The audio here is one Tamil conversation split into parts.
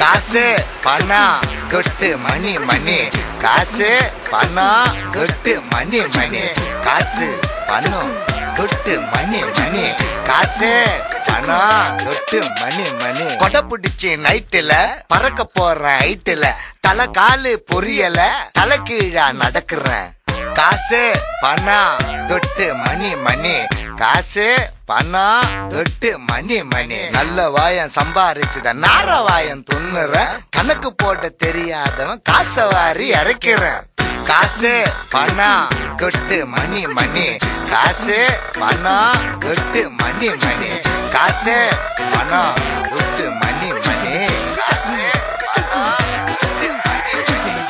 காசு பணம் கொட்டு மணி மணி. காசு பணம் கொட்டு மணி மணி. காசு பணம் கொட்டு மணி மணி. காசு பணம் கொட்டு மணி மணி. கொடை பிடிச்சி நைட்டுல பறக்க போற ஹைட்டுல தலை காலு பொரியல தலை கீழா நடக்கிறேன் காசு பணம் தொட்டு மணி மணி. காசு பணா எட்டு மணி மணி. நல்ல வாயம் சம்பாரிச்சுத நார வாயம் துண்ணுற கணக்கு போட தெரியாதவன் காசை வாரி இறக்கிறேன் காசு பணம் கொட்டு மணி மணி. காசு பணம் கொட்டு மணி மணி. காசு பணம் கொட்டு மணி மணி. காசு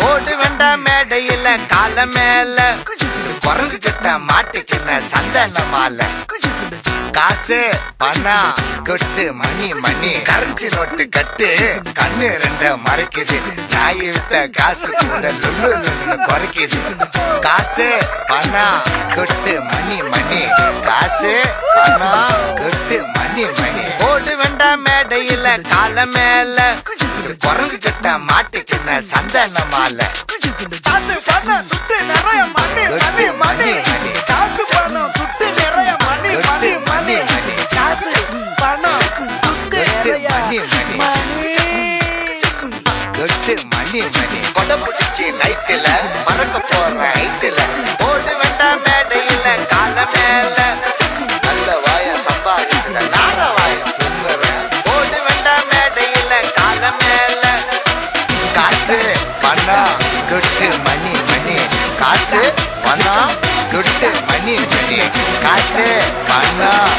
பணம் வேண்டாம் மேடையில கால மேல. குரங்கு கிட்ட மாட்டுக்கின சந்தன மாலை காசு பணம் கொட்டு மணி மணி கரன்சி நோட்டு கட்டு கண்ணு ரெண்ட மறைக்குது நாய் வித்த காசு கூட லுல்லு லுல்லுன்னு குறைக்குது காசு பணம் கொட்டு மணி மணி காசு பணம் கொட்டு மணி மணி ஓடு வேண்டாம் மேடையில கால மேல குரங்கு கிட்ட சின்ன சந்தன மாலை மணி மணி மணி மணி கொடை பிடிச்சி நைட்டுல மறக்க போற ஹைட்டுல ஓடு வேண்டாம் மேடையில கால மேல நல்ல வாய சம்பாதிச்சுட நார வாய ஓடு வேண்டாம் மேடையில கால மேல காசு பணம் கொட்டு மணி மணி காசு பணம் கொட்டு மணி மணி காசு பணம்